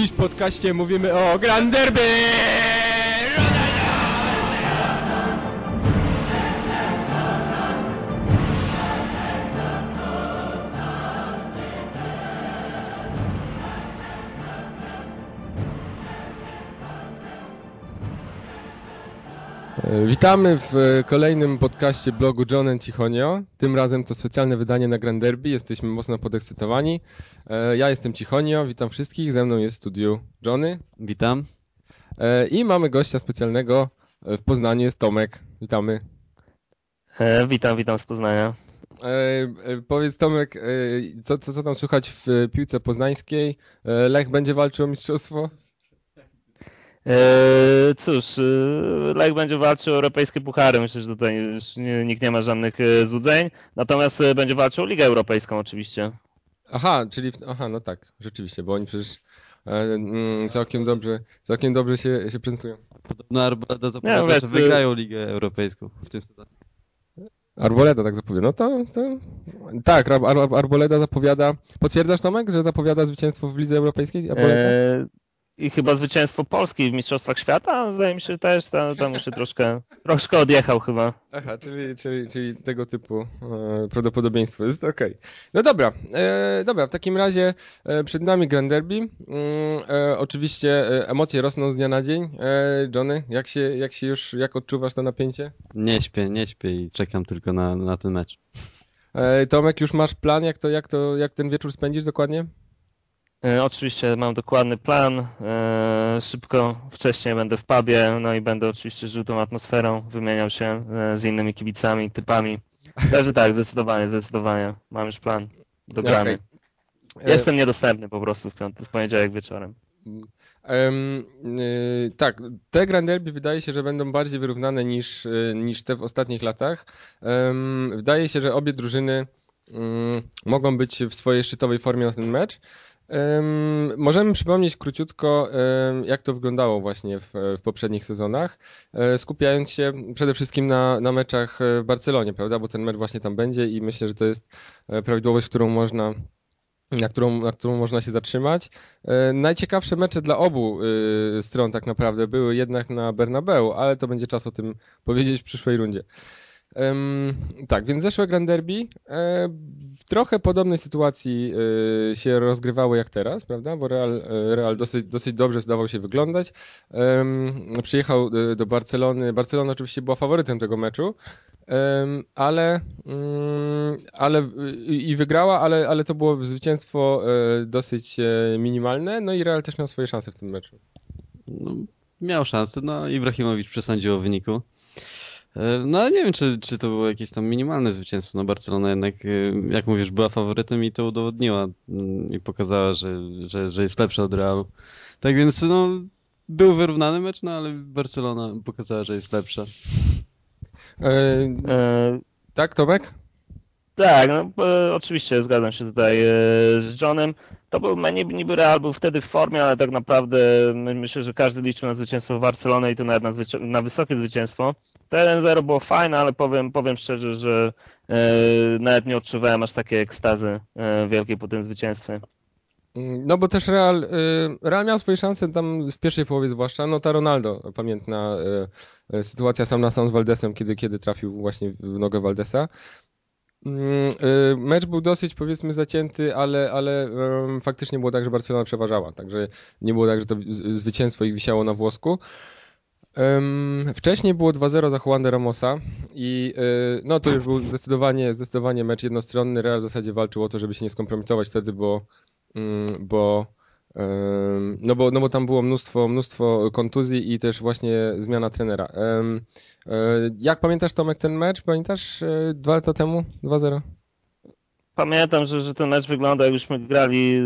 Dziś w podcaście mówimy o Grand Witamy w e, kolejnym podcaście blogu John and Cichonio. Tym razem to specjalne wydanie na Grand Derby. Jesteśmy mocno podekscytowani. E, Ja jestem Cichonio, witam wszystkich. Ze mną jest w studiu Johnny. Witam. E, I mamy gościa specjalnego w Poznaniu, jest Tomek. Witamy. E, witam, witam z Poznania. E, Powiedz Tomek, e, co, co, co tam słychać w piłce poznańskiej? Lech będzie walczył o mistrzostwo? E, cóż, e, Lech będzie walczył o europejskie puchary. Myślę, że tutaj już nie, nikt nie ma żadnych e, złudzeń. Natomiast będzie walczył o Ligę Europejską oczywiście. Aha, czyli, w, aha, no tak, rzeczywiście, bo oni przecież mm, całkiem dobrze, całkiem dobrze się, się prezentują. Podobno Arboleda zapowiada, wiesz, że wygrają Ligę Europejską w tym sezonie. Arboleda tak zapowiada. No to, to... tak, Ar Ar Arboleda zapowiada. Potwierdzasz Tomek, że zapowiada zwycięstwo w Lidze Europejskiej? Arboleda? E, I chyba zwycięstwo Polski w Mistrzostwach Świata, zdaje mi się też, tam, tam już się troszkę, troszkę odjechał chyba. Aha, czyli, czyli, czyli tego typu e, prawdopodobieństwo jest okej. No dobra, e, dobra, w takim razie e, przed nami Grand Derby. Mm, e, oczywiście e, emocje rosną z dnia na dzień. E, Johnny, jak się, jak się już, jak odczuwasz to napięcie? Nie śpię, nie śpię i czekam tylko na, na ten mecz. E, Tomek, już masz plan, jak to, jak to, jak ten wieczór spędzisz dokładnie? E, Oczywiście mam dokładny plan. E, Szybko wcześniej będę w pubie, no i będę oczywiście żył tą atmosferą, wymieniał się e, z innymi kibicami, typami. Także tak, zdecydowanie, zdecydowanie. Mam już plan dograny. E, Jestem niedostępny po prostu w piątek, w poniedziałek wieczorem. Em, y, tak, te Grand Derby wydaje się, że będą bardziej wyrównane niż, y, niż te w ostatnich latach. Em, wydaje się, że obie drużyny mm, mogą być w swojej szczytowej formie na ten mecz. Em, możemy przypomnieć króciutko, em, jak to wyglądało właśnie w, w poprzednich sezonach, e, skupiając się przede wszystkim na, na meczach w Barcelonie, prawda? Bo ten mecz właśnie tam będzie i myślę, że to jest e, prawidłowość, którą można na którą, na którą można się zatrzymać. E, Najciekawsze mecze dla obu stron tak naprawdę były jednak na Bernabeu, ale to będzie czas o tym powiedzieć w przyszłej rundzie. Em, tak, więc zeszłe Grand Derby e, w trochę podobnej sytuacji e, się rozgrywały jak teraz, prawda? Bo Real, e, Real dosyć, dosyć dobrze zdawał się wyglądać. Em, przyjechał e, do Barcelony. Barcelona oczywiście była faworytem tego meczu, ale, mm, ale i wygrała, ale, ale to było zwycięstwo e, dosyć e, minimalne. No i Real też miał swoje szanse w tym meczu. No, miał szansę, no Ibrahimowicz przesądził o wyniku. E, No ale nie wiem, czy, czy to było jakieś tam minimalne zwycięstwo. No Barcelona jednak, e, jak mówisz, była faworytem i to udowodniła mm, i pokazała, że, że, że jest lepsza od Realu. Tak więc no, był wyrównany mecz, no ale Barcelona pokazała, że jest lepsza. E, E, tak, Tomek? Tak, no, e, oczywiście zgadzam się tutaj e, z Johnem. To był niby, niby Real był wtedy w formie, ale tak naprawdę my, myślę, że każdy liczył na zwycięstwo Barcelony i to nawet na, zwyci- na wysokie zwycięstwo. To 1-0 było fajne, ale powiem, powiem szczerze, że e, nawet nie odczuwałem aż takiej ekstazy e, wielkiej po tym zwycięstwie. Mm, No bo też Real, y, Real miał swoje szanse tam w pierwszej połowie zwłaszcza, no ta Ronaldo, pamiętna y, y, sytuacja sam na sam z Valdesem, kiedy, kiedy trafił właśnie w nogę Valdesa. Mm, Mecz był dosyć powiedzmy zacięty, ale, ale faktycznie było tak, że Barcelona przeważała, także nie było tak, że to zwycięstwo ich wisiało na włosku. Wcześniej było 2-0 za Juan de Ramosa i y, no to już był zdecydowanie, zdecydowanie mecz jednostronny. Real w zasadzie walczył o to, żeby się nie skompromitować wtedy, bo Mm, bo, no bo, no bo tam było mnóstwo, mnóstwo kontuzji i też właśnie zmiana trenera. E, Jak pamiętasz Tomek ten mecz? Pamiętasz e, dwa lata temu? 2-0? Pamiętam, że, że ten mecz wygląda jakbyśmy grali e,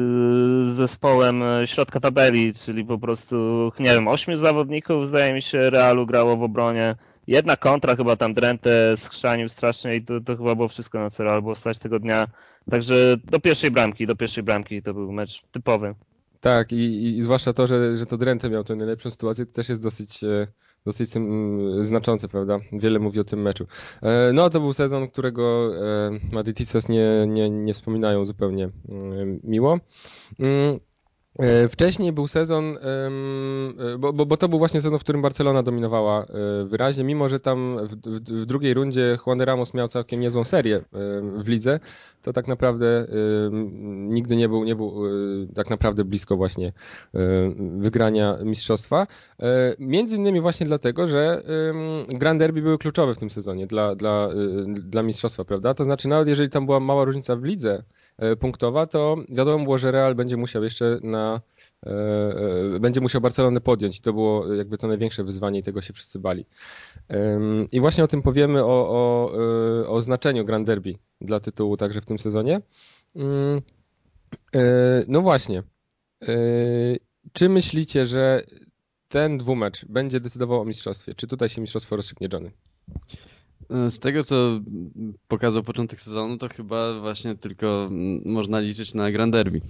z zespołem e, środka tabeli, czyli po prostu, nie wiem, ośmiu zawodników zdaje mi się Realu grało w obronie. Jedna kontra chyba tam Drenthe skrzanił strasznie i to, to chyba było wszystko na co Real było stać tego dnia. Także do pierwszej bramki, do pierwszej bramki to był mecz typowy. Tak, i, i, i zwłaszcza to, że, że to Drenthe miał tę najlepszą sytuację, to też jest dosyć, e, dosyć sym- znaczące, prawda? Wiele mówi o tym meczu. E, No, to był sezon, którego e, Madridistas nie, nie, nie wspominają zupełnie e, miło. E, wcześniej był sezon, e, bo, bo, bo, to był właśnie sezon, w którym Barcelona dominowała e, wyraźnie, mimo że tam w, w, drugiej rundzie Juan de Ramos miał całkiem niezłą serię w lidze, to tak naprawdę nigdy nie był, nie był tak naprawdę blisko właśnie wygrania mistrzostwa. Między innymi właśnie dlatego, że Grand Derby były kluczowe w tym sezonie dla, dla, dla mistrzostwa, prawda? To znaczy nawet jeżeli tam była mała różnica w lidze punktowa, to wiadomo było, że Real będzie musiał jeszcze na E, e, będzie musiał Barcelonę podjąć i to było jakby to największe wyzwanie i tego się wszyscy bali. I właśnie o tym powiemy, o, o, e, o znaczeniu Grand Derby dla tytułu także w tym sezonie. Mm, no właśnie. Czy myślicie, że ten dwumecz będzie decydował o mistrzostwie? Czy tutaj się mistrzostwo rozstrzygnie Johnny? Z tego, co pokazał początek sezonu, to chyba właśnie tylko można liczyć na Grand Derby.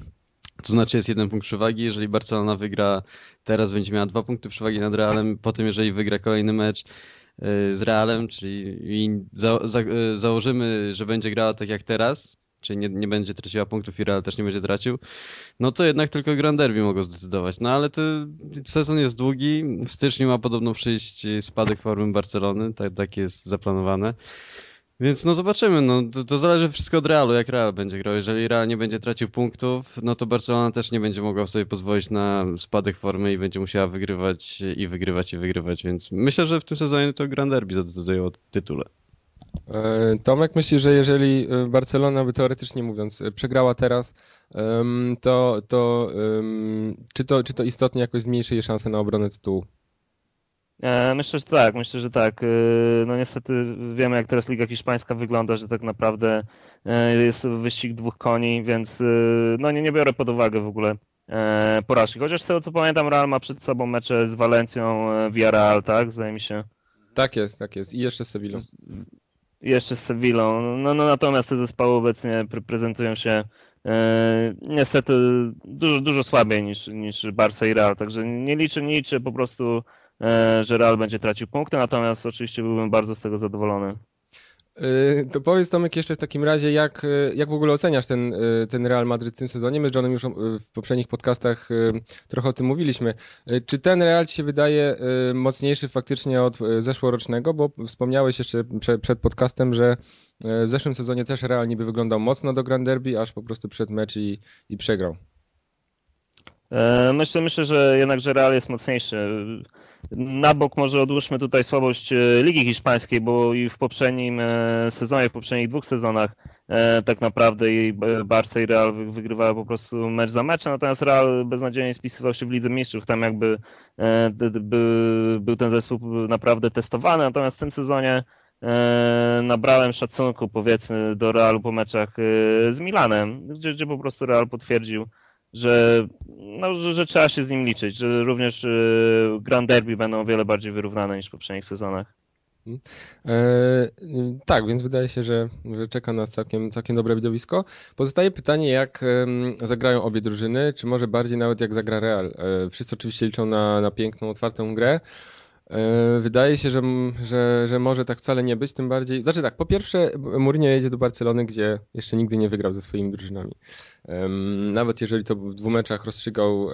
To znaczy jest jeden punkt przewagi, jeżeli Barcelona wygra teraz będzie miała dwa punkty przewagi nad Realem, potem jeżeli wygra kolejny mecz y, z Realem, czyli za, za, y, założymy, że będzie grała tak jak teraz, czyli nie, nie będzie traciła punktów i Real też nie będzie tracił, no to jednak tylko Grand Derby mogą zdecydować. No ale ten sezon jest długi, w styczniu ma podobno przyjść spadek formy Barcelony, tak, tak jest zaplanowane. Więc no zobaczymy, no to, to, zależy wszystko od Realu, jak Real będzie grał. Jeżeli Real nie będzie tracił punktów, no to Barcelona też nie będzie mogła sobie pozwolić na spadek formy i będzie musiała wygrywać i wygrywać i wygrywać, więc myślę, że w tym sezonie to Grand Derby zadecyduje o tytule. E, Tomek myśli, że jeżeli e, Barcelona by teoretycznie mówiąc e, przegrała teraz, to, to, czy, to czy to istotnie jakoś zmniejszy jej szanse na obronę tytułu? Myślę, że tak, myślę, że tak. No niestety wiemy, jak teraz Liga Hiszpańska wygląda, że tak naprawdę jest wyścig dwóch koni, więc no nie, nie biorę pod uwagę w ogóle porażki. Chociaż z tego co pamiętam, Real ma przed sobą mecze z Walencją, Villarreal, tak? Zdaje mi się. Tak jest, tak jest. I jeszcze z Sevillą. Jeszcze z Sevillą. No, no natomiast te zespoły obecnie prezentują się e, niestety dużo, dużo słabiej niż, niż Barca i Real. Także nie liczę, nie liczę po prostu E, że Real będzie tracił punkty, natomiast oczywiście byłbym bardzo z tego zadowolony. E, to powiedz Tomek jeszcze w takim razie, jak, e, jak w ogóle oceniasz ten, ten Real Madryt w tym sezonie? My z Johnem już w poprzednich podcastach trochę o tym mówiliśmy. Czy ten Real Ci się wydaje mocniejszy faktycznie od zeszłorocznego? Bo wspomniałeś jeszcze przed podcastem, że w zeszłym sezonie też Real niby wyglądał mocno do Grand Derby, aż po prostu przed mecz i, i przegrał. Myślę, myślę, że jednak że Real jest mocniejszy. Na bok może odłóżmy tutaj słabość e, Ligi Hiszpańskiej, bo i w poprzednim e, sezonie, w poprzednich dwóch sezonach e, tak naprawdę i Barca i Real wygrywały po prostu mecz za meczem, natomiast Real beznadziejnie spisywał się w Lidze Mistrzów, tam jakby był ten zespół naprawdę testowany, natomiast w tym sezonie nabrałem szacunku powiedzmy do Realu po meczach z Milanem, gdzie, gdzie po prostu Real potwierdził że, no, że, że, trzeba się z nim liczyć, że również y, Grand Derby będą o wiele bardziej wyrównane niż w poprzednich sezonach. Mhm. E, tak, więc wydaje się, że, że czeka nas całkiem, całkiem dobre widowisko. Pozostaje pytanie, jak zagrają obie drużyny, czy może bardziej nawet jak zagra Real. E, wszyscy oczywiście liczą na, na piękną, otwartą grę. E, wydaje się, że, że, że może tak wcale nie być, tym bardziej. Znaczy tak, po pierwsze, Mourinho jedzie do Barcelony, gdzie jeszcze nigdy nie wygrał ze swoimi drużynami. Nawet jeżeli to w dwóch meczach rozstrzygał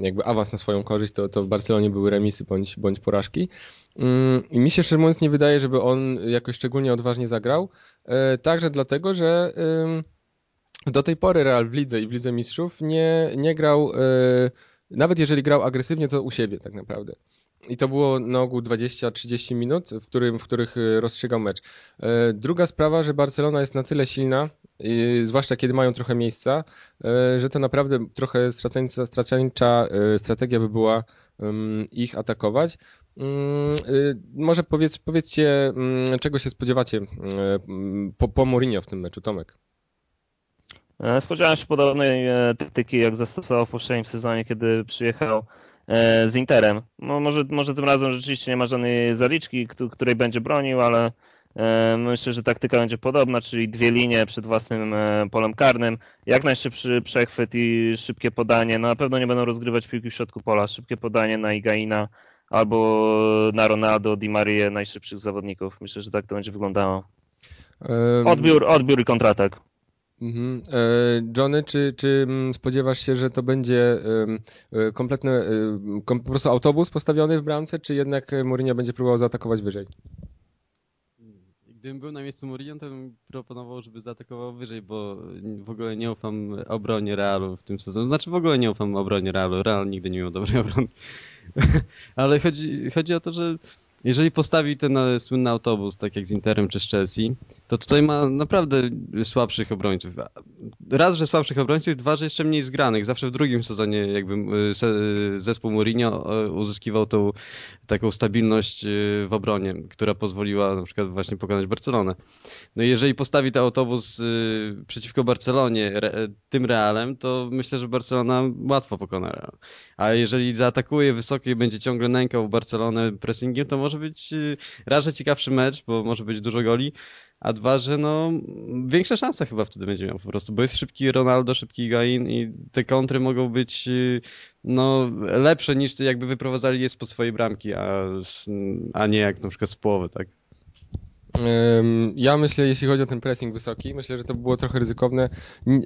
jakby awans na swoją korzyść, to, to w Barcelonie były remisy bądź, bądź porażki. Mm, I mi się szczerze mówiąc nie wydaje, żeby on jakoś szczególnie odważnie zagrał. E, także dlatego, że do tej pory Real w lidze i w lidze mistrzów nie, nie grał, e, nawet jeżeli grał agresywnie, to u siebie tak naprawdę. I to było na ogół 20-30 minut, w, którym, w których y, rozstrzygał mecz. E, druga sprawa, że Barcelona jest na tyle silna, zwłaszcza kiedy mają trochę miejsca, e, że to naprawdę trochę straceńcza e, strategia by była ich atakować. Mm, y, może powiedz, powiedzcie, mm, czego się spodziewacie po, po Mourinho w tym meczu, Tomek? Spodziewałem się podobnej taktyki, jak zastosował w poprzednim sezonie, kiedy przyjechał E, z Interem. No może, może tym razem rzeczywiście nie ma żadnej zaliczki, której będzie bronił, ale e, myślę, że taktyka będzie podobna, czyli dwie linie przed własnym e, polem karnym, jak najszybszy przechwyt i szybkie podanie. No na pewno nie będą rozgrywać piłki w środku pola. Szybkie podanie na Igaina albo na Ronaldo, Di Maria, najszybszych zawodników. Myślę, że tak to będzie wyglądało. Odbiór, odbiór i kontratak. Mhm. Johnny, czy, czy mm, spodziewasz się, że to będzie kompletny, po prostu autobus postawiony w bramce, czy jednak Mourinho będzie próbował zaatakować wyżej? Gdybym był na miejscu Mourinho, to bym proponował, żeby zaatakował wyżej, bo w ogóle nie ufam obronie Realu w tym sezonie. Znaczy w ogóle nie ufam obronie Realu. Real nigdy nie miał dobrej obrony. Ale chodzi, chodzi o to, że jeżeli postawi ten e, słynny autobus, tak jak z Interem czy z Chelsea, to tutaj ma naprawdę słabszych obrońców. Raz, że słabszych obrońców, dwa, że jeszcze mniej zgranych. Zawsze w drugim sezonie jakby e, zespół Mourinho e, uzyskiwał tą taką stabilność w obronie, która pozwoliła na przykład właśnie pokonać Barcelonę. No i jeżeli postawi ten autobus przeciwko Barcelonie tym Realem, to myślę, że Barcelona łatwo pokona. A jeżeli zaatakuje wysoko i będzie ciągle nękał Barcelonę pressingiem, to może może być y, raz, że ciekawszy mecz, bo może być dużo goli, a dwa, że no większe szanse chyba wtedy będzie miał po prostu, bo jest szybki Ronaldo, szybki Gain i te kontry mogą być y, no lepsze niż jakby wyprowadzali je po swojej bramki, a, a nie jak na przykład z połowy, tak? Ja myślę, jeśli chodzi o ten pressing wysoki, myślę, że to było trochę ryzykowne.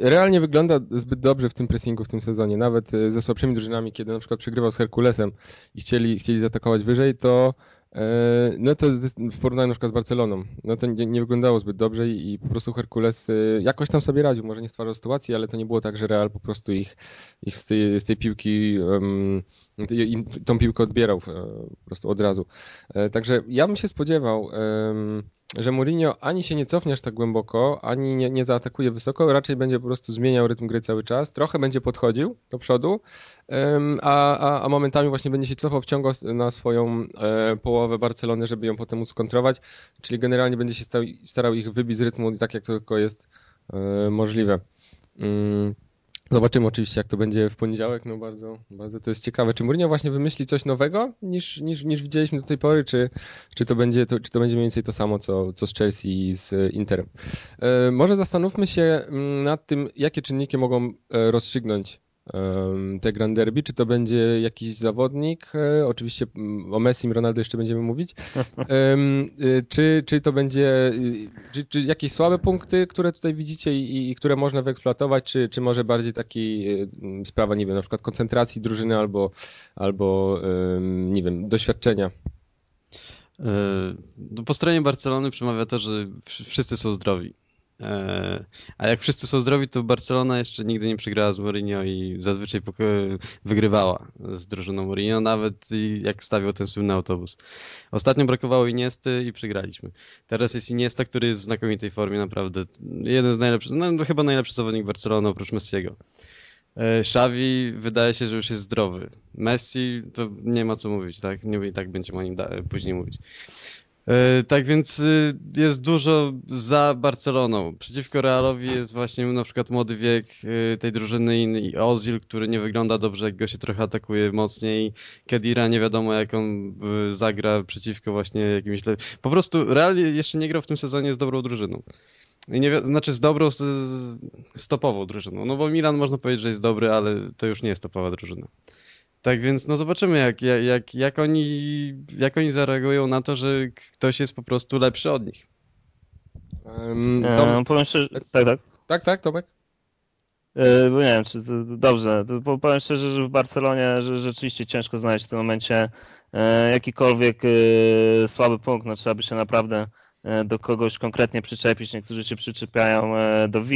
Realnie wygląda zbyt dobrze w tym pressingu w tym sezonie. Nawet y, ze słabszymi drużynami, kiedy na przykład przegrywał z Herkulesem i chcieli, chcieli zaatakować wyżej, to no to w porównaniu na przykład z Barceloną, no to nie, nie wyglądało zbyt dobrze i, i, po prostu Herkules e, jakoś tam sobie radził. Może nie stwarzał sytuacji, ale to nie było tak, że Real po prostu ich, ich z, tej, z tej piłki, um, tą piłkę odbierał e, po prostu od razu. Także ja bym się spodziewał, um, że Mourinho ani się nie cofnie aż tak głęboko, ani nie, nie zaatakuje wysoko, raczej będzie po prostu zmieniał rytm gry cały czas, trochę będzie podchodził do przodu, a, a, a momentami właśnie będzie się cofał, wciągał na swoją e, połowę Barcelony, żeby ją potem skontrować, czyli generalnie będzie się starał ich wybić z rytmu tak jak to tylko jest e, możliwe. Zobaczymy oczywiście, jak to będzie w poniedziałek. No bardzo, bardzo to jest ciekawe. Czy Mourinho właśnie wymyśli coś nowego niż, niż, niż widzieliśmy do tej pory, czy, czy, to będzie, to, czy to będzie mniej więcej to samo, co, co z Chelsea i z Interem? E, może zastanówmy się mm, nad tym, jakie czynniki mogą e, rozstrzygnąć te Grand Derby, czy to będzie jakiś zawodnik, e, oczywiście mm, o Messi i Ronaldo jeszcze będziemy mówić, y, czy, czy to będzie, y, czy, czy jakieś słabe punkty, które tutaj widzicie i, i które można wyeksploatować, czy, czy może bardziej taki y, sprawa, nie wiem, na przykład koncentracji drużyny albo, albo nie wiem, doświadczenia? E, no, po stronie Barcelony przemawia to, że wszyscy są zdrowi. E, a jak wszyscy są zdrowi, to Barcelona jeszcze nigdy nie przegrała z Mourinho i zazwyczaj wygrywała z drużyną Mourinho, nawet jak stawiał ten słynny autobus. Ostatnio brakowało Iniesty i przegraliśmy. Teraz jest Iniesta, który jest w znakomitej formie, naprawdę. Jeden z najlepszych, no chyba najlepszy zawodnik Barcelony oprócz Messiego. E, Xavi wydaje się, że już jest zdrowy. Messi to nie ma co mówić, tak? Nie, tak będziemy o nim później mówić. E, tak więc y, jest dużo za Barceloną. Przeciwko Realowi jest właśnie na przykład młody wiek y, tej drużyny i Ozil, który nie wygląda dobrze, jak go się trochę atakuje mocniej. Kedira nie wiadomo jak on y, zagra przeciwko właśnie jakimś... Po prostu Real jeszcze nie grał w tym sezonie z dobrą drużyną. I nie, znaczy z dobrą, stopową drużyną. No bo Milan można powiedzieć, że jest dobry, ale to już nie jest topowa drużyna. Tak więc no zobaczymy, jak, jak, jak, oni, jak oni zareagują na to, że ktoś jest po prostu lepszy od nich. Um, Tom... powiem szczerze, tak, tak. Tak, tak, Tomek? E, bo nie wiem, czy to, dobrze. To powiem szczerze, że w Barcelonie że rzeczywiście ciężko znaleźć w tym momencie e, jakikolwiek e, słaby punkt. No, trzeba by się naprawdę do kogoś konkretnie przyczepić. Niektórzy się przyczepiają do V.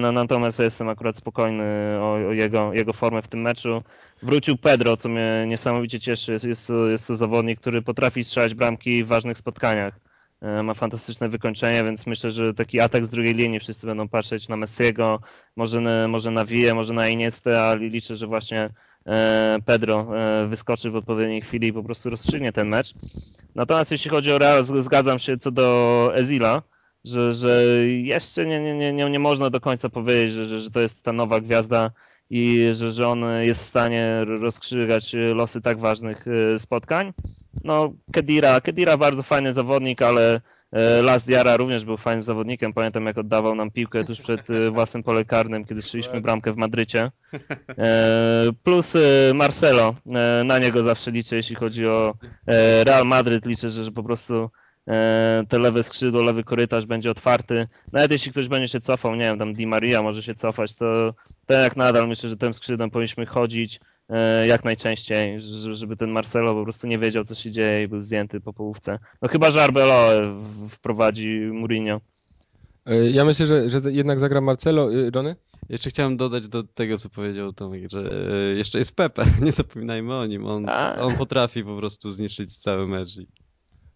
No, natomiast jestem akurat spokojny o, o, jego, jego formę w tym meczu. Wrócił Pedro, co mnie niesamowicie cieszy. Jest, jest, to, jest to zawodnik, który potrafi strzelać bramki w ważnych spotkaniach. E, ma fantastyczne wykończenie, więc myślę, że taki atak z drugiej linii wszyscy będą patrzeć na Messiego, może na, może na Vie, może na Iniestę, ale liczę, że właśnie e, Pedro e, wyskoczy w odpowiedniej chwili i po prostu rozstrzygnie ten mecz. Natomiast jeśli chodzi o Real, zgadzam się co do Ezila że, że jeszcze nie, nie, nie, nie można do końca powiedzieć, że, że, że to jest ta nowa gwiazda i że, że on jest w stanie rozstrzygać losy tak ważnych e, spotkań. No, Kedira, Kedira bardzo fajny zawodnik, ale e, Las Diara również był fajnym zawodnikiem. Pamiętam, jak oddawał nam piłkę tuż przed e, własnym pole karnym, kiedy strzeliśmy bramkę w Madrycie. Plus Marcelo, na niego zawsze liczę, jeśli chodzi o Real Madryt. Liczę, że po prostu te lewe skrzydło, lewy korytarz będzie otwarty. Nawet jeśli ktoś będzie się cofał, nie wiem, tam Di Maria może się cofać, to, to jak nadal myślę, że tym skrzydłem powinniśmy chodzić jak najczęściej, żeby ten Marcelo po prostu nie wiedział, co się dzieje i był zdjęty po połówce. No chyba, że Arbelo wprowadzi Mourinho. Ja myślę, że, że jednak zagra Marcelo. Johnny? Jeszcze chciałem dodać do tego, co powiedział Tomek, że e, jeszcze jest Pepe, nie zapominajmy o nim. On, on potrafi po prostu zniszczyć cały mecz.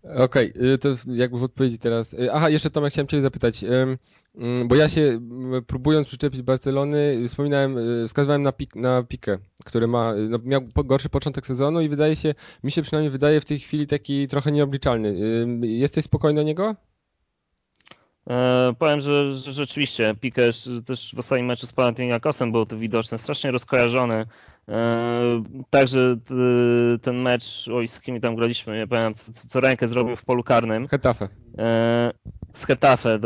Okej, okay, to jakby w odpowiedzi teraz. Y, aha, jeszcze Tomek chciałem Cię zapytać, mm, bo ja się próbując przyczepić Barcelony, wspominałem, y, wskazywałem na, pik, na Pikę, który ma, no, miał gorszy początek sezonu i wydaje się, mi się przynajmniej wydaje w tej chwili taki trochę nieobliczalny. Jesteś spokojny o niego? E, powiem, że, że rzeczywiście Piqué też w ostatnim meczu z Panathinaikosem był to widoczny, strasznie rozkojarzony. E, także ten mecz, oj, z kim tam graliśmy, nie pamiętam, co, co rękę zrobił w polu karnym. Hetafe. E, z Hetafe,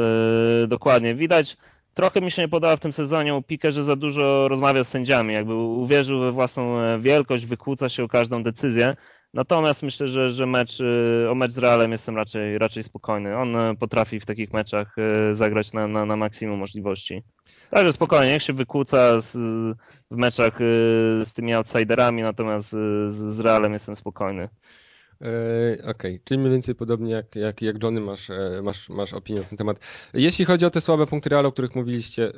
dokładnie. Widać, trochę mi się nie podoba w tym sezonie u Piqué, że za dużo rozmawia z sędziami, jakby uwierzył we własną wielkość, wykłóca się o każdą decyzję. Natomiast myślę, że, że mecz, y, o mecz z Realem jestem raczej, raczej spokojny. On y, potrafi w takich meczach y, zagrać na, na, na maksimum możliwości. Także spokojnie, niech się wykłóca z, w meczach z tymi outsiderami, natomiast z, z Realem jestem spokojny. E, okej, okay. czyli mniej więcej podobnie jak, jak, jak Johnny masz, e, masz, masz opinię na ten temat. Jeśli chodzi o te słabe punkty Realu, o których mówiliście,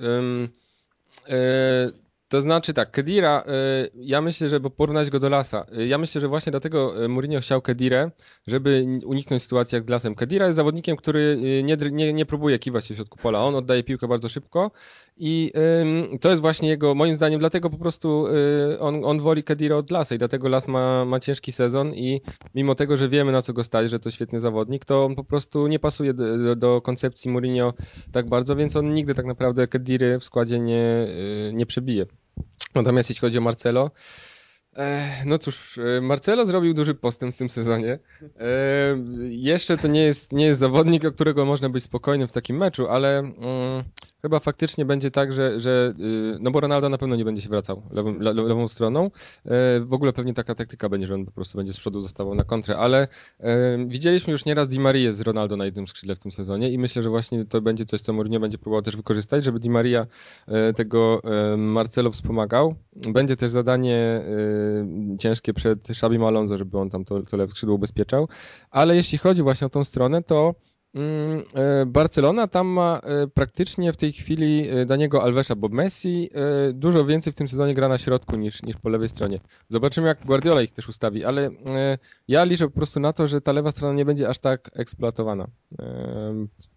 to znaczy tak, Kedira, y, ja myślę, że bo porównać go do Lasa, y, ja myślę, że właśnie dlatego y, Mourinho chciał Kedirę, żeby uniknąć sytuacji jak z Lasem. Kedira jest zawodnikiem, który nie, nie, nie próbuje kiwać się w środku pola, on oddaje piłkę bardzo szybko i to jest właśnie jego, moim zdaniem, dlatego po prostu on, on woli Kedira od Lasa i dlatego Las ma, ma ciężki sezon i mimo tego, że wiemy na co go stać, że to świetny zawodnik, to on po prostu nie pasuje do, do koncepcji Mourinho tak bardzo, więc on nigdy tak naprawdę Kediry w składzie nie, nie przebije. Natomiast jeśli chodzi o Marcelo, no cóż, e, Marcelo zrobił duży postęp w tym sezonie. Jeszcze to nie jest, nie jest zawodnik, o którego można być spokojnym w takim meczu, ale mm, chyba faktycznie będzie tak, że, że y, no bo Ronaldo na pewno nie będzie się wracał lewą, lewą stroną. E, w ogóle pewnie taka taktyka będzie, że on po prostu będzie z przodu zostawał na kontrę, ale widzieliśmy już nieraz Di Maria z Ronaldo na jednym skrzydle w tym sezonie i myślę, że właśnie to będzie coś, co Mourinho będzie próbował też wykorzystać, żeby Di Maria tego Marcelo wspomagał. Będzie też zadanie ciężkie przed Szabim Alonso, żeby on tam to, to lewe skrzydło ubezpieczał. Ale jeśli chodzi właśnie o tą stronę, to Barcelona tam ma e, praktycznie w tej chwili e, Daniego Alvesa, bo Messi dużo więcej w tym sezonie gra na środku niż, niż po lewej stronie. Zobaczymy jak Guardiola ich też ustawi, ale ja liczę po prostu na to, że ta lewa strona nie będzie aż tak eksploatowana.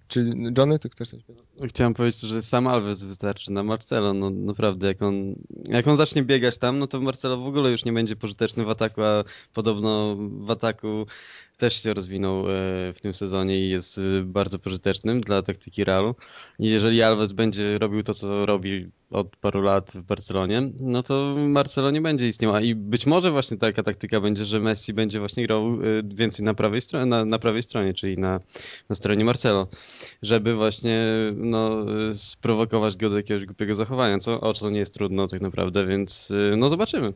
Czy Johnny, ty chcesz coś powiedzieć? Chciałem powiedzieć, że sam Alves wystarczy na Marcelo. No naprawdę, jak on, jak on zacznie biegać tam, no to Marcelo w ogóle już nie będzie pożyteczny w ataku, a podobno w ataku też się rozwinął e, w tym sezonie i jest e, bardzo pożytecznym dla taktyki Realu. Jeżeli Alves będzie robił to, co robi od paru lat w Barcelonie, no to Marcelo nie będzie istniał. I być może właśnie taka taktyka będzie, że Messi będzie właśnie grał e, więcej na prawej stronie, na, na prawej stronie, czyli na, na stronie Marcelo, żeby właśnie no, sprowokować go do jakiegoś głupiego zachowania, co, o co nie jest trudno tak naprawdę, więc no zobaczymy.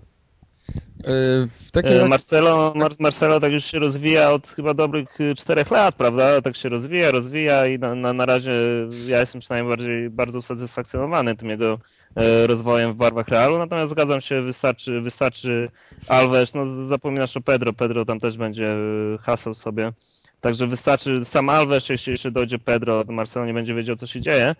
E, w takim e, Marcelo, Mar Marcelo tak już się rozwija od chyba dobrych e, czterech lat, prawda? Tak się rozwija, rozwija i na, na, na razie ja jestem przynajmniej bardziej bardzo usatysfakcjonowany tym jego rozwojem w barwach Realu, natomiast zgadzam się, wystarczy, wystarczy Alves, no zapominasz o Pedro, Pedro tam też będzie hasał sobie, także wystarczy sam Alves, jeśli jeszcze dojdzie Pedro, to Marcelo nie będzie wiedział, co się dzieje.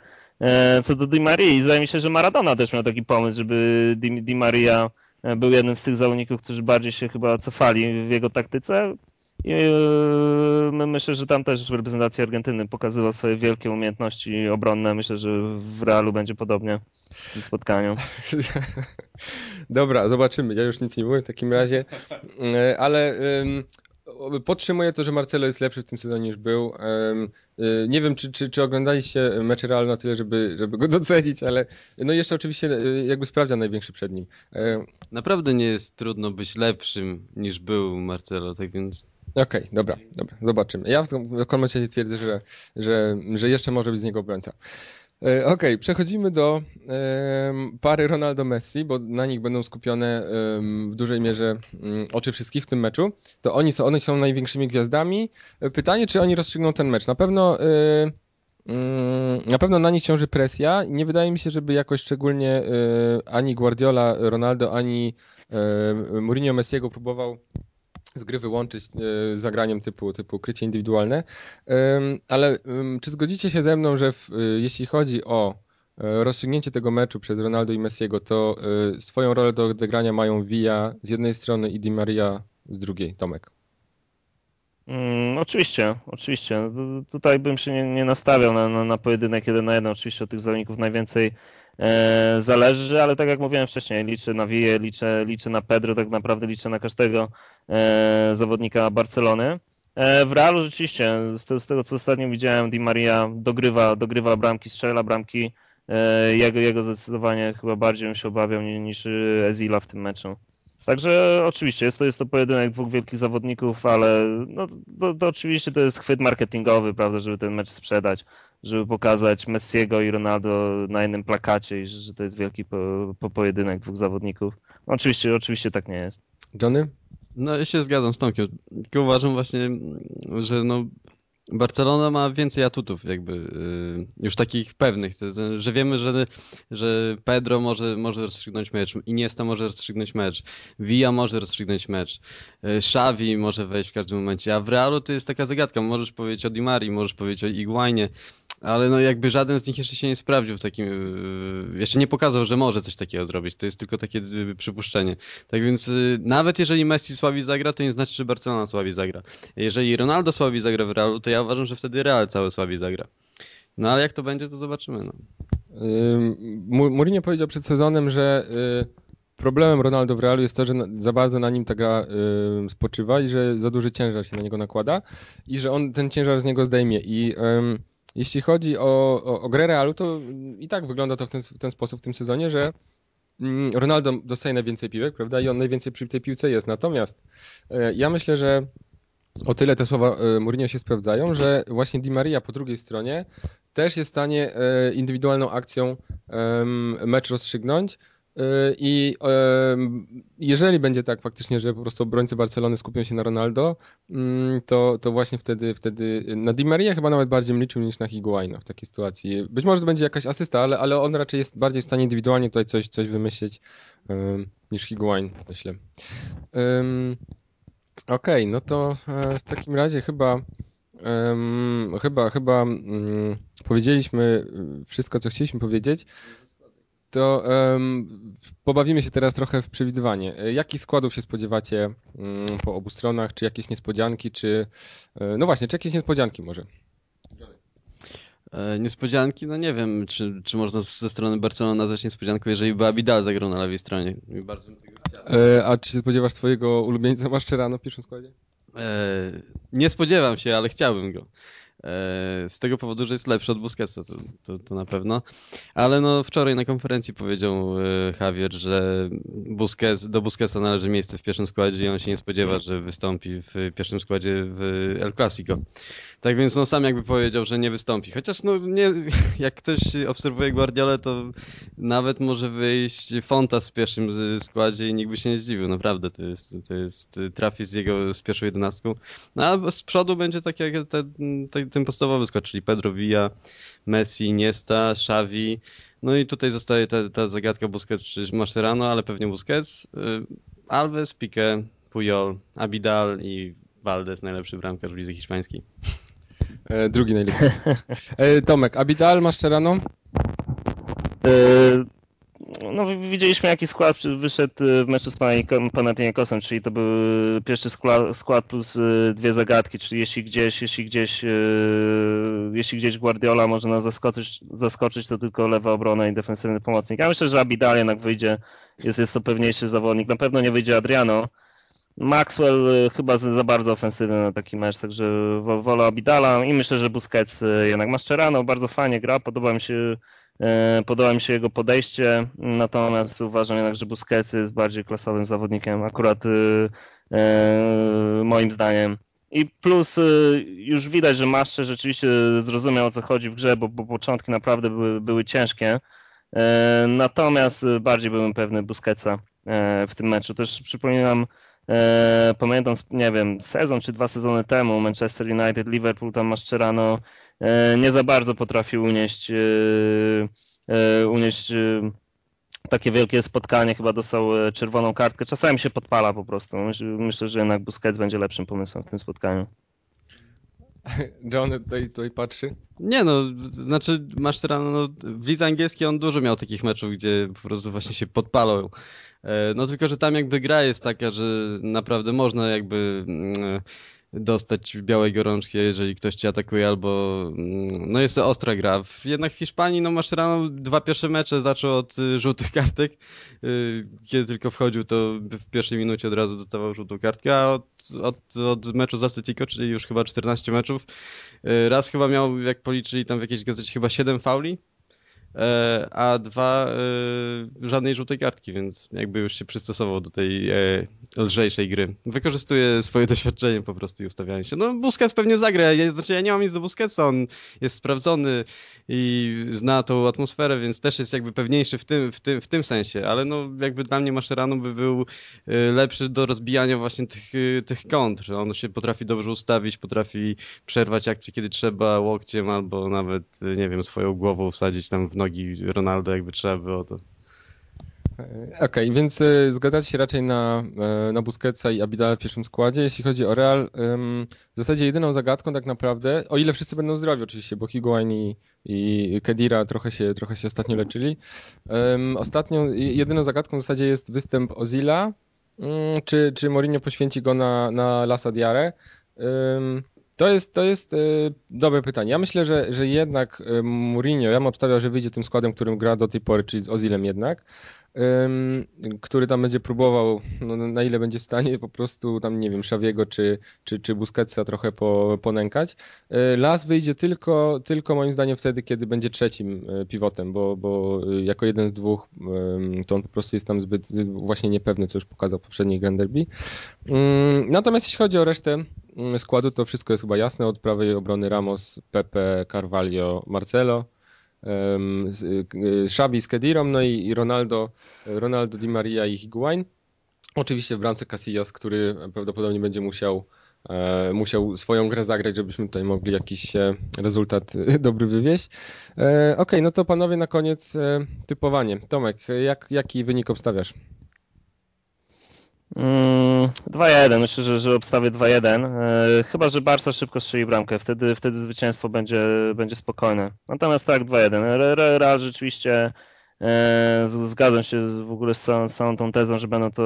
Co do Di Marii, zdaje mi się, że Maradona też miał taki pomysł, żeby Di, Di Maria E, był jednym z tych zawodników, którzy bardziej się chyba cofali w jego taktyce. I e, myślę, że tam też reprezentacja Argentyny pokazywał swoje wielkie umiejętności obronne. Myślę, że w Realu będzie podobnie w tym spotkaniu. Dobra, zobaczymy. Ja już nic nie mówię w takim razie, e, ale podtrzymuję to, że Marcelo jest lepszy w tym sezonie niż był. Y, nie wiem, czy, czy, czy oglądaliście mecz Real na tyle, żeby, żeby go docenić, ale no jeszcze oczywiście y, jakby sprawdza największy przed nim. Naprawdę nie jest trudno być lepszym niż był Marcelo, tak więc... Okej, okay, dobra, dobra, zobaczymy. Ja w razie twierdzę, że, że, że jeszcze może być z niego obrońca. Okej, okay, przechodzimy do pary Ronaldo-Messi, bo na nich będą skupione w dużej mierze um, oczy wszystkich w tym meczu. To oni są, one są największymi gwiazdami. Pytanie, czy oni rozstrzygną ten mecz. Na pewno y, na pewno na nich ciąży presja nie wydaje mi się, żeby jakoś szczególnie ani Guardiola, Ronaldo, ani Mourinho Messiego próbował z gry wyłączyć z zagraniem typu, typu krycie indywidualne. Ale czy zgodzicie się ze mną, że w, jeśli chodzi o e, rozstrzygnięcie tego meczu przez Ronaldo i Messiego, to e, swoją rolę do odegrania mają Villa z jednej strony i Di Maria z drugiej, Tomek? Mm, oczywiście, oczywiście. Tutaj bym się nie, nie nastawiał na, na, na pojedynek jeden na jeden. Oczywiście tych zawodników najwięcej e, zależy, ale tak jak mówiłem wcześniej, liczę na Wije, liczę, liczę na Pedro, tak naprawdę liczę na każdego e, zawodnika Barcelony. E, w Realu rzeczywiście, z, tego co ostatnio widziałem, Di Maria dogrywa, dogrywa bramki, strzela bramki. E, jego, jego zdecydowanie chyba bardziej bym się obawiał niż Ezila w tym meczu. Także oczywiście jest to, jest to pojedynek dwóch wielkich zawodników, ale no, to, to oczywiście to jest chwyt marketingowy, prawda, żeby ten mecz sprzedać, żeby pokazać Messiego i Ronaldo na jednym plakacie i że, że to jest wielki po, po pojedynek dwóch zawodników. No, oczywiście, oczywiście tak nie jest. Johnny? No ja się zgadzam z Tomkiem, tylko uważam właśnie, że no Barcelona ma więcej atutów, jakby y, już takich pewnych, że wiemy, że, że Pedro może, może rozstrzygnąć mecz, Iniesta może rozstrzygnąć mecz, Villa może rozstrzygnąć mecz, y, Xavi może wejść w każdym momencie, a w Realu to jest taka zagadka, możesz powiedzieć o Di Mari, możesz powiedzieć o Iguainie, ale no jakby żaden z nich jeszcze się nie sprawdził w takim, y, jeszcze nie pokazał, że może coś takiego zrobić. To jest tylko takie przypuszczenie. Tak więc nawet jeżeli Messi słabi zagra, to nie znaczy, że Barcelona słabi zagra. Jeżeli Ronaldo słabi zagra w Realu, to ja uważam, że wtedy Real cały słabi zagra. No ale jak to będzie, to zobaczymy. No. Mourinho powiedział przed sezonem, że problemem Ronaldo w Realu jest to, że za bardzo na nim ta gra spoczywa i że za duży ciężar się na niego nakłada i że on ten ciężar z niego zdejmie. I jeśli chodzi o, o, o grę Realu, to i tak wygląda to w ten, w ten sposób w tym sezonie, że mm, Ronaldo dostaje najwięcej piłek, prawda? I on najwięcej przy tej piłce jest. Natomiast e, ja myślę, że o tyle te słowa e, Mourinho się sprawdzają, że właśnie Di Maria po drugiej stronie też jest w stanie e, indywidualną akcją mecz rozstrzygnąć. I jeżeli będzie tak faktycznie, że po prostu obrońcy Barcelony skupią się na Ronaldo, mm, to, to właśnie wtedy, wtedy na Di Maria chyba nawet bardziej liczył niż na Higuaina w takiej sytuacji. Być może to będzie jakaś asysta, ale, ale on raczej jest bardziej w stanie indywidualnie tutaj coś, coś wymyślić niż Higuain, myślę. Okej, okay, no to e, w takim razie chyba chyba, chyba um, powiedzieliśmy wszystko, co chcieliśmy powiedzieć to um, pobawimy się teraz trochę w przewidywanie. E, jakich składów się spodziewacie um, po obu stronach? Czy jakieś niespodzianki, czy... E, no właśnie, czy jakieś niespodzianki może? E, niespodzianki? No nie wiem, czy, czy można ze strony Barcelony nazwać niespodzianką, jeżeli by Abidal zagrał na lewej stronie. Bardzo bym tego chciał. E, a czy się spodziewasz swojego ulubieńca Maszczerano w pierwszym składzie? E, nie spodziewam się, ale chciałbym go. E, z tego powodu, że jest lepszy od Busquetsa, to, to, to, na pewno. Ale no wczoraj na konferencji powiedział e, Javier, że Busquets, do Busquetsa należy miejsce w pierwszym składzie i on się nie spodziewa, że wystąpi w pierwszym składzie w El Clasico. Tak więc no sam jakby powiedział, że nie wystąpi. Chociaż no nie, jak ktoś obserwuje Guardiolę, to nawet może wyjść Fontas w pierwszym składzie i nikt by się nie zdziwił. Naprawdę to jest, to jest trafi z jego z pierwszą jedenastką. No a z przodu będzie tak jak te, te, ten podstawowy skład, czyli Pedro Villa, Messi, Niesta, Xavi. No i tutaj zostaje ta, ta zagadka Busquets czy Mascherano, ale pewnie Busquets, y, Alves, Piqué, Puyol, Abidal i Valdes, najlepszy bramkarz w lidze hiszpańskiej. E, drugi najlepszy. E, Tomek, Abidal, Mascherano? E, no, widzieliśmy jaki skład wyszedł w meczu z Panathinaikosem, czyli to był pierwszy skład, plus dwie zagadki, czyli jeśli gdzieś, jeśli gdzieś, jeśli gdzieś Guardiola może nas zaskoczyć, zaskoczyć, to tylko lewa obrona i defensywny pomocnik. Ja myślę, że Abidal jednak wyjdzie, jest, jest to pewniejszy zawodnik. Na pewno nie wyjdzie Adriano, Maxwell y, chyba za bardzo ofensywny na taki mecz, także wolę Abidala i myślę, że Busquets y, jednak Mascherano bardzo fajnie gra, podoba mi się y, podoba mi się jego podejście, natomiast uważam jednak, że Busquets jest bardziej klasowym zawodnikiem, akurat moim zdaniem I plus y, już widać, że Maszcze rzeczywiście zrozumiał o co chodzi w grze, bo, bo początki naprawdę były, były ciężkie. E, natomiast bardziej byłem pewny Busquetsa e, w tym meczu. Też przypominam, e, pamiętam, nie wiem, sezon czy dwa sezony temu Manchester United, Liverpool, tam Mascherano nie za bardzo potrafił unieść, unieść takie wielkie spotkanie, chyba dostał e, czerwoną kartkę. Czasami się podpala po prostu. Myślę, że jednak Busquets będzie lepszym pomysłem w tym spotkaniu. John tutaj, tutaj patrzy. Nie no, znaczy masz teraz, no, w lidze angielskiej on dużo miał takich meczów, gdzie po prostu właśnie się podpalał. E, no tylko, że tam jakby gra jest taka, że naprawdę można jakby mm, dostać białej gorączki, jeżeli ktoś cię atakuje, albo mm, no jest to ostra gra. Jednak w Hiszpanii no masz rano dwa pierwsze mecze zaczął od y, żółtych kartek. Y, kiedy tylko wchodził, to w pierwszej minucie od razu dostawał żółtą kartkę, a od, od, od meczu z Atletico, czyli już chyba 14 meczów, y, raz chyba miał, jak policzyli tam w jakiejś gazecie, chyba 7 fauli a dwa e, żadnej żółtej kartki, więc jakby już się przystosował do tej e, lżejszej gry. Wykorzystuje swoje doświadczenie po prostu i ustawianie się. No Busquets pewnie zagra, ja, znaczy ja nie mam nic do Busquetsa, on jest sprawdzony i zna tą atmosferę, więc też jest jakby pewniejszy w tym, w tym, w tym sensie, ale no jakby dla mnie Mascherano by był lepszy do rozbijania właśnie tych, tych kontr. On się potrafi dobrze ustawić, potrafi przerwać akcję kiedy trzeba łokciem albo nawet, nie wiem, swoją głową wsadzić tam w nogi Ronaldo, jakby trzeba było to. Okej, okay, więc y, zgadzacie się raczej na, y, na Busquetsa i Abidala w pierwszym składzie. Jeśli chodzi o Real, w zasadzie jedyną zagadką tak naprawdę, o ile wszyscy będą zdrowi oczywiście, bo Higuain i, i Kedira trochę się, trochę się ostatnio leczyli. Ostatnią, jedyną zagadką w zasadzie jest występ Ozila, czy, czy Mourinho poświęci go na, na Lasa Diare. To jest, to jest y, dobre pytanie. Ja myślę, że, że jednak y, Mourinho, ja bym obstawiał, że wyjdzie tym składem, którym gra do tej pory, czyli z Ozilem jednak który tam będzie próbował, no, na ile będzie w stanie po prostu tam, nie wiem, Szawiego czy, czy, czy Busquetsa trochę po, ponękać. Y, Las wyjdzie tylko, tylko moim zdaniem wtedy, kiedy będzie trzecim y, pivotem, bo, bo jako jeden z dwóch to on po prostu jest tam zbyt właśnie niepewny, co już pokazał w poprzedniej Grand Derby. Natomiast jeśli chodzi o resztę składu, to wszystko jest chyba jasne. Od prawej obrony Ramos, Pepe, Carvalho, Marcelo. Xabi z Kedirą, no i Ronaldo, Ronaldo Di Maria i Higuain. Oczywiście w bramce Casillas, który prawdopodobnie będzie musiał, e, musiał swoją grę zagrać, żebyśmy tutaj mogli jakiś e, rezultat e, dobry wywieźć. Okej, okay, no to panowie na koniec typowanie. Tomek, jak, jaki wynik obstawiasz? 2-1, mm, myślę, że, że obstawię 2-1. E, chyba, że Barca szybko strzeli bramkę, wtedy, wtedy zwycięstwo będzie, będzie spokojne. Natomiast tak, 2-1. Real rzeczywiście e, zgadzam się w ogóle z całą, z całą tą tezą, że będą to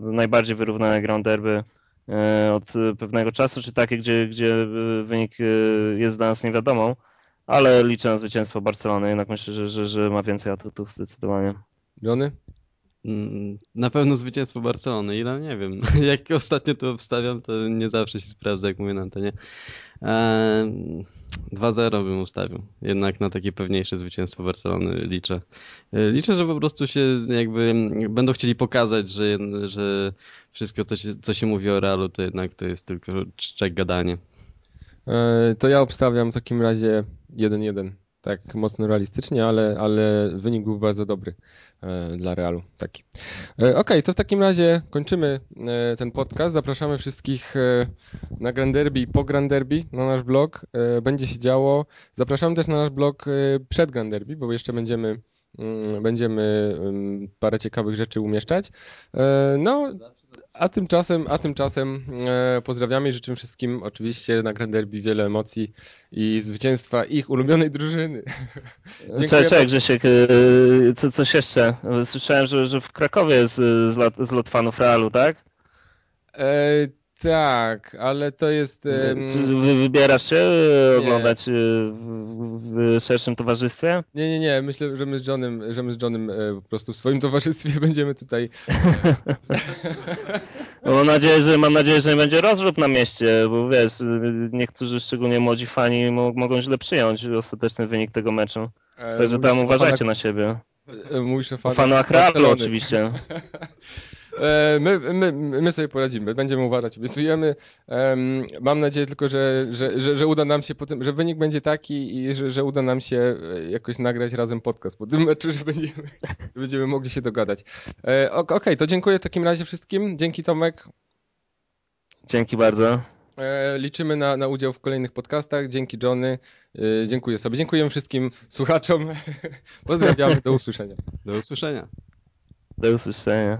najbardziej wyrównane ground derby e, od pewnego czasu, czy takie, gdzie, gdzie wynik jest dla nas niewiadomą, ale liczę na zwycięstwo Barcelony, jednak myślę, że, że, że ma więcej atutów zdecydowanie. Johnny? Mm, na pewno zwycięstwo Barcelony. Ile? Nie wiem. Jak ostatnio tu obstawiam, to nie zawsze się sprawdza, jak mówię na antenie. Eee, 2-0 bym ustawił. Jednak na takie pewniejsze zwycięstwo Barcelony liczę. E, liczę, że po prostu się jakby będą chcieli pokazać, że, że wszystko, co się, co się mówi o Realu, to jednak to jest tylko czczek gadanie. Eee, to ja obstawiam w takim razie 1-1 tak mocno realistycznie, ale, ale wynik był bardzo dobry e, dla Realu. Taki. E, ok, to w takim razie kończymy e, ten podcast. Zapraszamy wszystkich na Grand Derby i po Grand Derby na nasz blog. Będzie się działo. Zapraszamy też na nasz blog przed Grand Derby, bo jeszcze będziemy mm, będziemy mm, parę ciekawych rzeczy umieszczać. No, a tymczasem, a tymczasem e, pozdrawiamy i życzymy wszystkim oczywiście na Grand Derby wiele emocji i zwycięstwa ich ulubionej drużyny. Cześć, cześć Grzesiek, e, co, coś jeszcze? Słyszałem, że, że w Krakowie jest zlot, zlot fanów Realu, tak? E, tak, ale to jest. Czy wybierasz się oglądać y, w, szerszym towarzystwie? Nie, nie, nie. Myślę, że my z Johnem, że my z Johnem e, po prostu w swoim towarzystwie będziemy tutaj. mam, nadzieję, że, mam nadzieję, że nie będzie rozrzut na mieście, bo wiesz, niektórzy, szczególnie młodzi fani, mogą źle przyjąć ostateczny wynik tego meczu. E, Także tam uważajcie na siebie. E, mówisz o fanach, o fanach Realu oczywiście. E, my, my, my sobie poradzimy, będziemy uważać, obiecujemy. Em, Mam nadzieję tylko, że, że, że, że uda nam się po tym, że wynik będzie taki i że, że uda nam się e, jakoś nagrać razem podcast po tym meczu, że będziemy, że będziemy mogli się dogadać. E, ok- Okej, to dziękuję w takim razie wszystkim. Dzięki Tomek. Dzięki bardzo. Liczymy na, na udział w kolejnych podcastach. Dzięki Johnny. Dziękuję sobie. Dziękuję wszystkim słuchaczom. Pozdrawiamy, do usłyszenia. Do usłyszenia. Do usłyszenia.